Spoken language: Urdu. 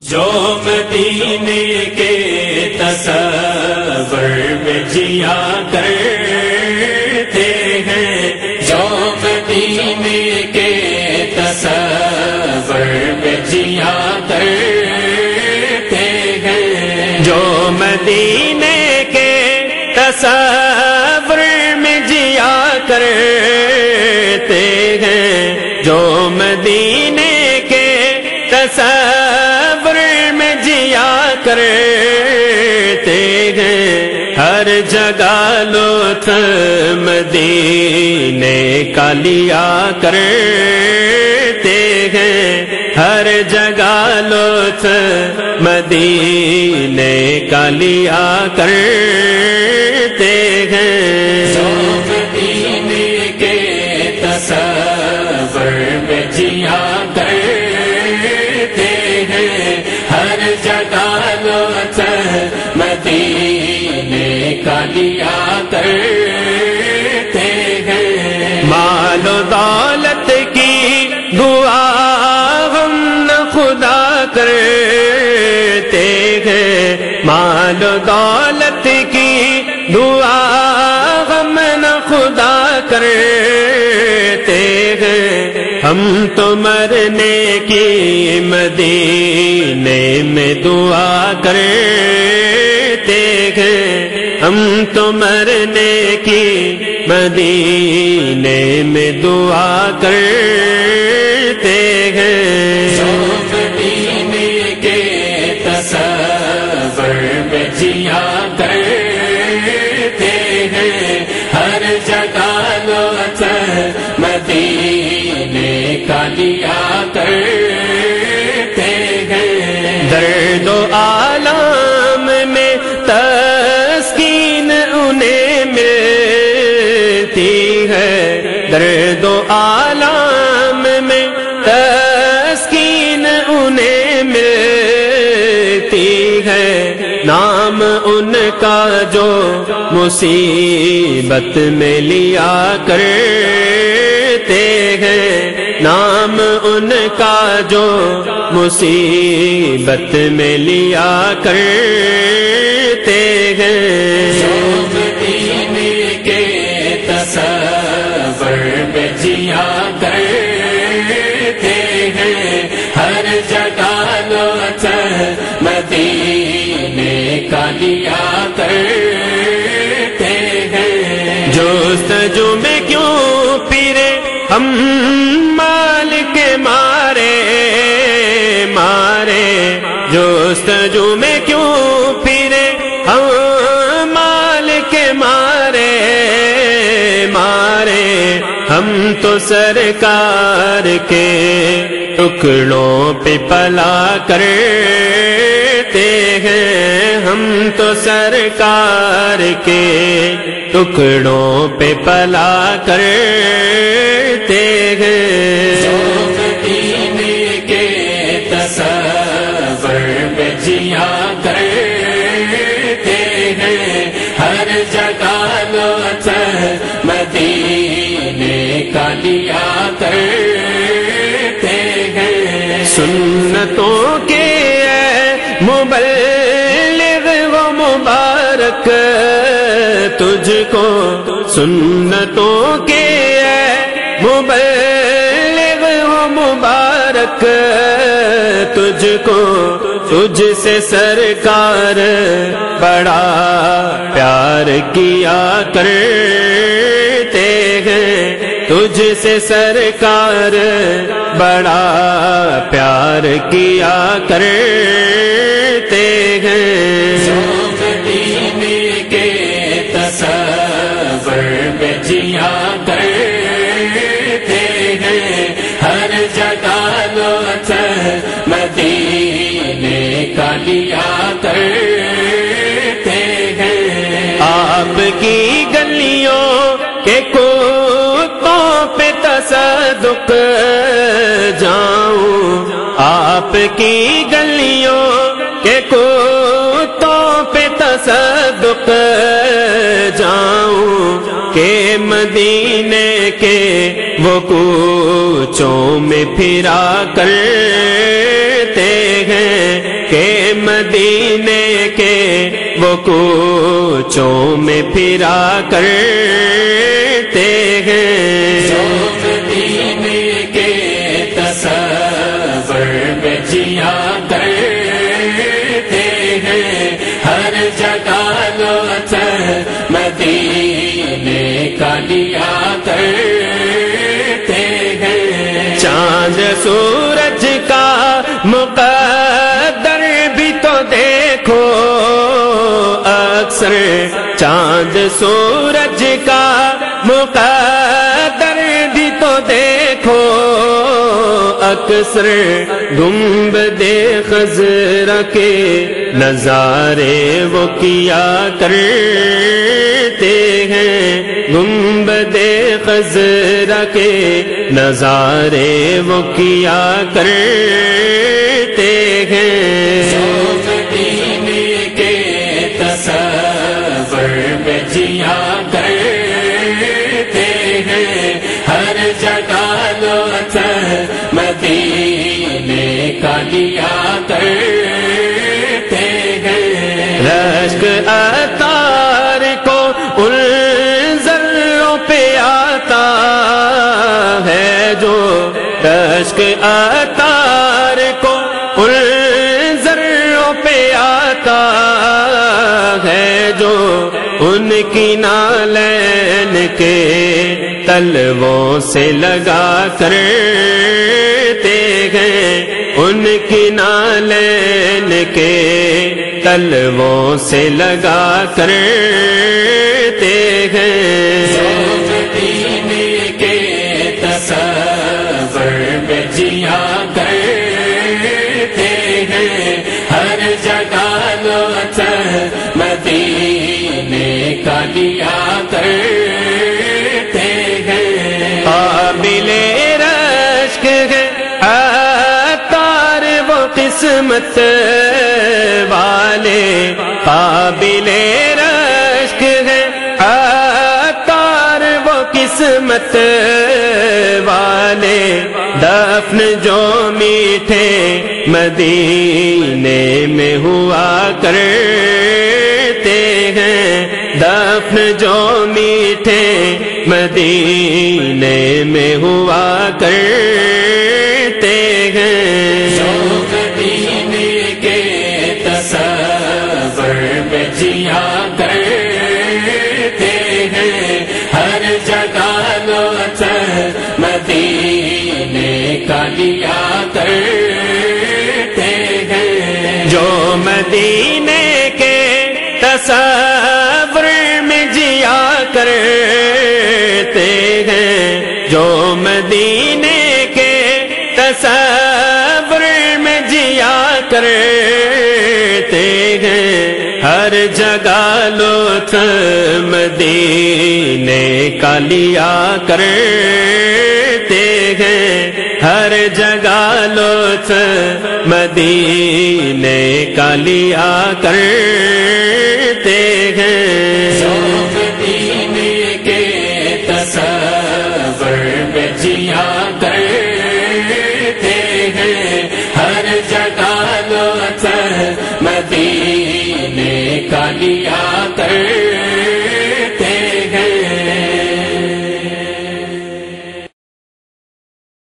جو مدینے کے تصور میں جیا کرتے ہیں، جو مدینے کے تصور میں جیا کرتے ہیں۔ جو مدینے کے تصور میں جیا کرتے ہیں، جو مدینے کے تصور ہر جگہ لوت مدینے کا لیا کرتے ہیں۔ ہر جگہ لوت مدینے کا لیا کرتے ہیں۔ مال و دولت کی دعا ہم نہ خدا کرتے ہیں۔ ہم تو مرنے کی مدینے میں دعا کرتے ہیں۔ ہم تو مرنے کی مدینے میں دعا کرتے تصور میں جیا کرتے ہیں، ہر جگہ لوت مدینے کا لیا کرتے ہیں۔ درد و عالم میں تسکین انہیں ملتی ہے۔ درد و عالم نام ان کا جو مصیبت میں لیا کرتے ہیں۔ نام ان کا جو مصیبت میں لیا کرتے ہیں۔ کے تصور میں جیا کرتے ہیں۔ ہر جگہ لوت مدینے کا کرتے ہیں۔ جو سجو میں کیوں پیرے، ہم مال کے مارے مارے۔ جو سجو میں کیوں پھرے ہم مال کے مارے مارے۔ ہم تو سرکار کے ٹکڑوں پہ پلا کرتے ہیں ہم تو سرکار کے ٹکڑوں پہ پلا کرتے ہیں کے تصور میں جیا کرتے ہیں ہر جگہ لوت مدینے کا لیا کرتے ہیں۔ سنتوں کے تجھ کو سنتوں کے مبلغ و مبارک، تجھ کو تجھ سے سرکار بڑا پیار کیا کرتے ہیں، تجھ سے سرکار بڑا پیار کیا کرتے ہیں۔ مدینے کا لیا کرتے ہیں۔ آپ کی گلیوں کے کوتوں پہ تصدق جاؤں۔ آپ کی گلیوں کے کوتوں پہ تصدق جاؤں کہ مدینے کے وہ کوچوں میں پھرا کرتے ہیں کہ مدینے کے وہ کوچوں میں پھرا کرتے ہیں۔ سورج کا مقدر بھی تو دیکھو۔ اکثر گنب دے خزر کے نظارے وہ کیا کرتے ہیں۔ گنب دے خزر کے نظارے وہ کیا کرتے ہیں۔ ہر جگہ مدینے کا لیا کرتے ہیں رشک اتار کو ان ذروں پہ آتا ہے جو رشک اتار کو ان ذروں پہ آتا ہے جو ان کی نالین کے تلووں سے لگا کرتے ہیں۔ ان کی نالین کے تلووں سے لگا کرتے ہیں۔ قسمت والے قابل رشک ہے۔ اتار وہ قسمت والے۔ دفن جو میٹھے مدینے میں ہوا کرتے ہیں۔ دفن جو میٹھے مدینے میں ہوا کرتے مدینے کے تصور میں جیا کرتے ہیں۔ جو مدینے کے تصور میں جیا کرتے ہیں۔ ہر جگہ لوٹ مدینے کا لیا کرتے ہیں۔ ہر جگہ لوت مدینے کا لیا کرتے ہیں۔